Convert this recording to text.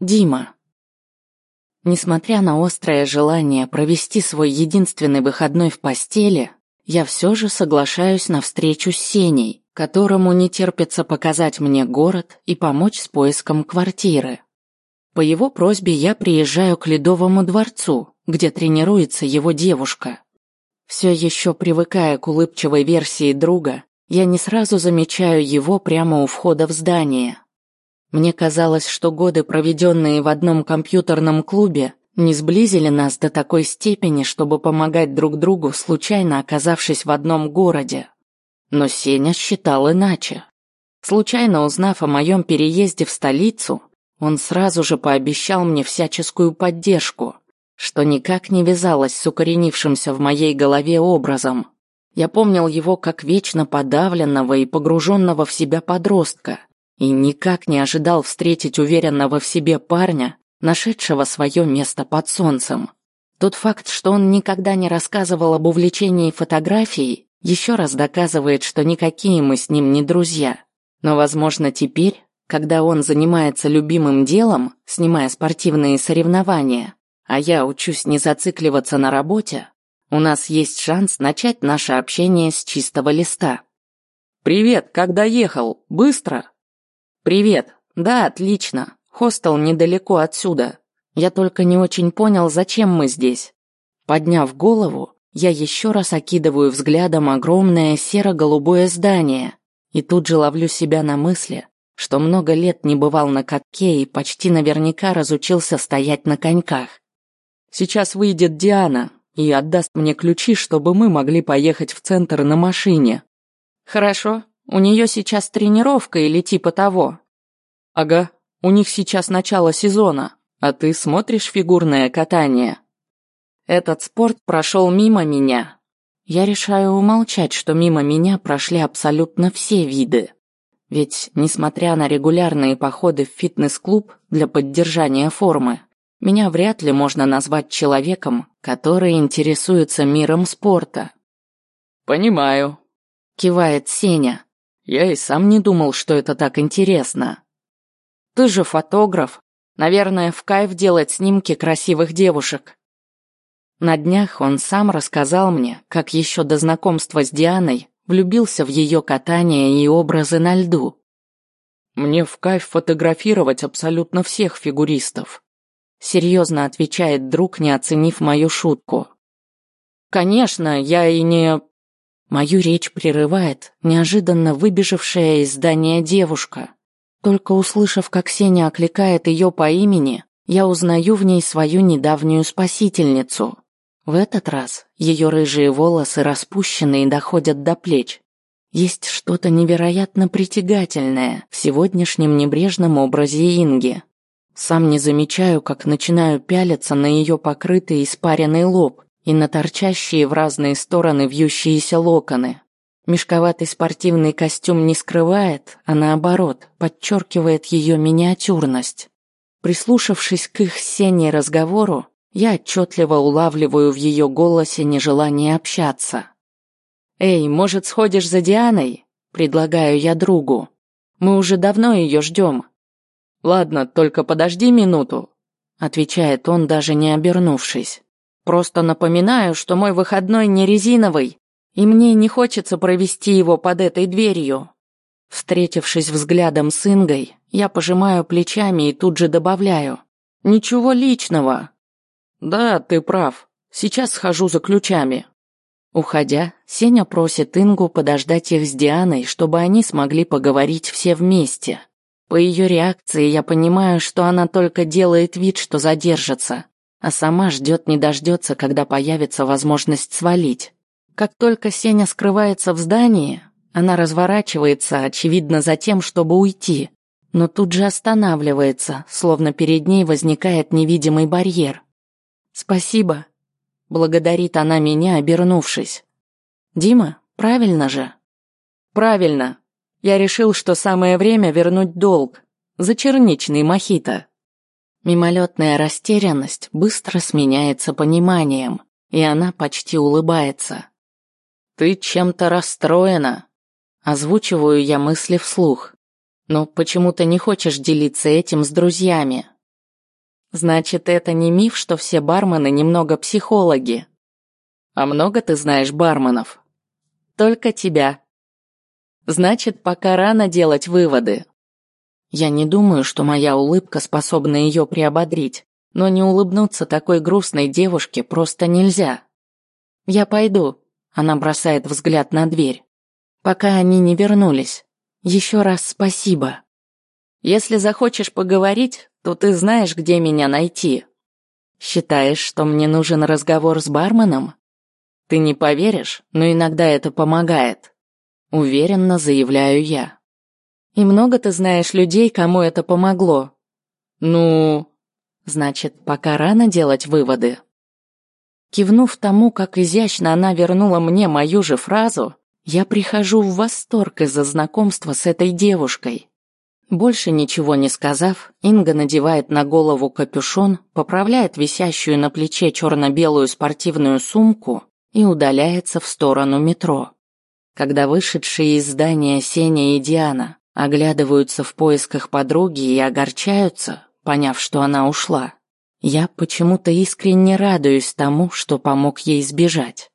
Дима. Несмотря на острое желание провести свой единственный выходной в постели, я все же соглашаюсь на встречу с Сеней, которому не терпится показать мне город и помочь с поиском квартиры. По его просьбе я приезжаю к Ледовому дворцу, где тренируется его девушка. Все еще привыкая к улыбчивой версии друга, я не сразу замечаю его прямо у входа в здание. Мне казалось, что годы, проведенные в одном компьютерном клубе, не сблизили нас до такой степени, чтобы помогать друг другу, случайно оказавшись в одном городе. Но Сеня считал иначе. Случайно узнав о моем переезде в столицу, он сразу же пообещал мне всяческую поддержку, что никак не вязалось с укоренившимся в моей голове образом. Я помнил его как вечно подавленного и погруженного в себя подростка – и никак не ожидал встретить уверенного в себе парня, нашедшего свое место под солнцем. Тот факт, что он никогда не рассказывал об увлечении фотографией, еще раз доказывает, что никакие мы с ним не друзья. Но, возможно, теперь, когда он занимается любимым делом, снимая спортивные соревнования, а я учусь не зацикливаться на работе, у нас есть шанс начать наше общение с чистого листа. «Привет, как доехал? Быстро?» «Привет. Да, отлично. Хостел недалеко отсюда. Я только не очень понял, зачем мы здесь». Подняв голову, я еще раз окидываю взглядом огромное серо-голубое здание и тут же ловлю себя на мысли, что много лет не бывал на катке и почти наверняка разучился стоять на коньках. Сейчас выйдет Диана и отдаст мне ключи, чтобы мы могли поехать в центр на машине. Хорошо, у нее сейчас тренировка или типа того. Ага, у них сейчас начало сезона, а ты смотришь фигурное катание? Этот спорт прошел мимо меня. Я решаю умолчать, что мимо меня прошли абсолютно все виды. Ведь, несмотря на регулярные походы в фитнес-клуб для поддержания формы, меня вряд ли можно назвать человеком, который интересуется миром спорта. «Понимаю», – кивает Сеня. Я и сам не думал, что это так интересно. Ты же фотограф. Наверное, в кайф делать снимки красивых девушек. На днях он сам рассказал мне, как еще до знакомства с Дианой влюбился в ее катание и образы на льду. Мне в кайф фотографировать абсолютно всех фигуристов. Серьезно отвечает друг, не оценив мою шутку. Конечно, я и не... Мою речь прерывает неожиданно выбежавшая из здания девушка. Только услышав, как Сеня окликает ее по имени, я узнаю в ней свою недавнюю спасительницу. В этот раз ее рыжие волосы распущены и доходят до плеч. Есть что-то невероятно притягательное в сегодняшнем небрежном образе Инги. Сам не замечаю, как начинаю пялиться на ее покрытый испаренный лоб, и на торчащие в разные стороны вьющиеся локоны. Мешковатый спортивный костюм не скрывает, а наоборот, подчеркивает ее миниатюрность. Прислушавшись к их сене разговору, я отчетливо улавливаю в ее голосе нежелание общаться. «Эй, может, сходишь за Дианой?» – предлагаю я другу. «Мы уже давно ее ждем». «Ладно, только подожди минуту», – отвечает он, даже не обернувшись. Просто напоминаю, что мой выходной не резиновый, и мне не хочется провести его под этой дверью. Встретившись взглядом с Ингой, я пожимаю плечами и тут же добавляю. Ничего личного. Да, ты прав. Сейчас схожу за ключами. Уходя, Сеня просит Ингу подождать их с Дианой, чтобы они смогли поговорить все вместе. По ее реакции я понимаю, что она только делает вид, что задержится а сама ждет не дождется, когда появится возможность свалить. Как только Сеня скрывается в здании, она разворачивается, очевидно, за тем, чтобы уйти, но тут же останавливается, словно перед ней возникает невидимый барьер. «Спасибо», — благодарит она меня, обернувшись. «Дима, правильно же?» «Правильно. Я решил, что самое время вернуть долг. За черничный мохито». Мимолетная растерянность быстро сменяется пониманием, и она почти улыбается. «Ты чем-то расстроена?» Озвучиваю я мысли вслух. «Но почему ты не хочешь делиться этим с друзьями?» Значит, это не миф, что все бармены немного психологи. А много ты знаешь барменов? Только тебя. Значит, пока рано делать выводы. Я не думаю, что моя улыбка способна ее приободрить, но не улыбнуться такой грустной девушке просто нельзя. Я пойду. Она бросает взгляд на дверь. Пока они не вернулись. Еще раз спасибо. Если захочешь поговорить, то ты знаешь, где меня найти. Считаешь, что мне нужен разговор с барменом? Ты не поверишь, но иногда это помогает. Уверенно заявляю я. И много ты знаешь людей, кому это помогло? Ну, значит, пока рано делать выводы. Кивнув тому, как изящно она вернула мне мою же фразу, я прихожу в восторг из-за знакомства с этой девушкой. Больше ничего не сказав, Инга надевает на голову капюшон, поправляет висящую на плече черно-белую спортивную сумку и удаляется в сторону метро. Когда вышедшие из здания Сеня и Диана оглядываются в поисках подруги и огорчаются, поняв, что она ушла, я почему-то искренне радуюсь тому, что помог ей сбежать.